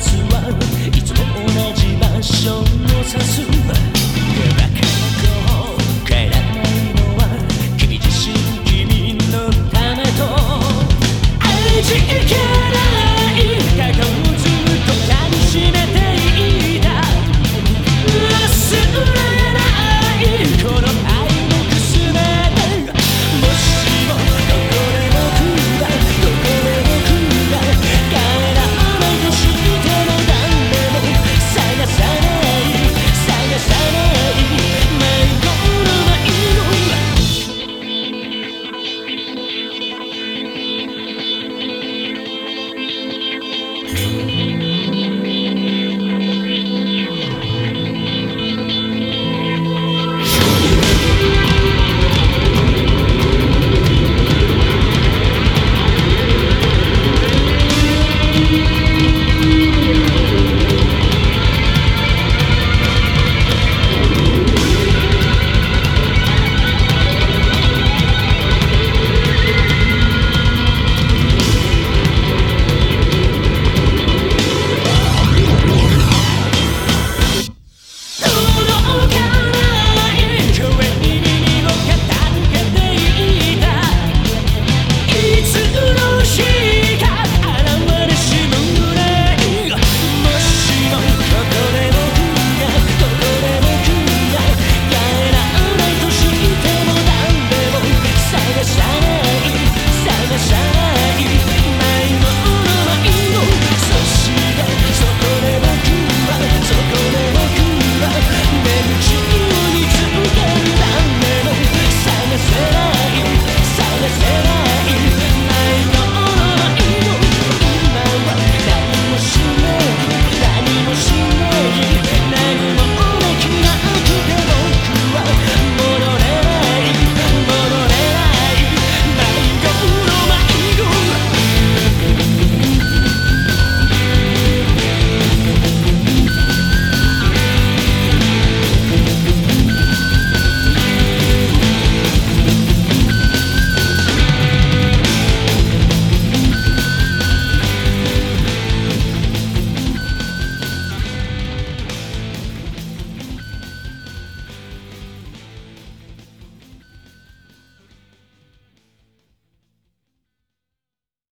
いつも同じ場所を指す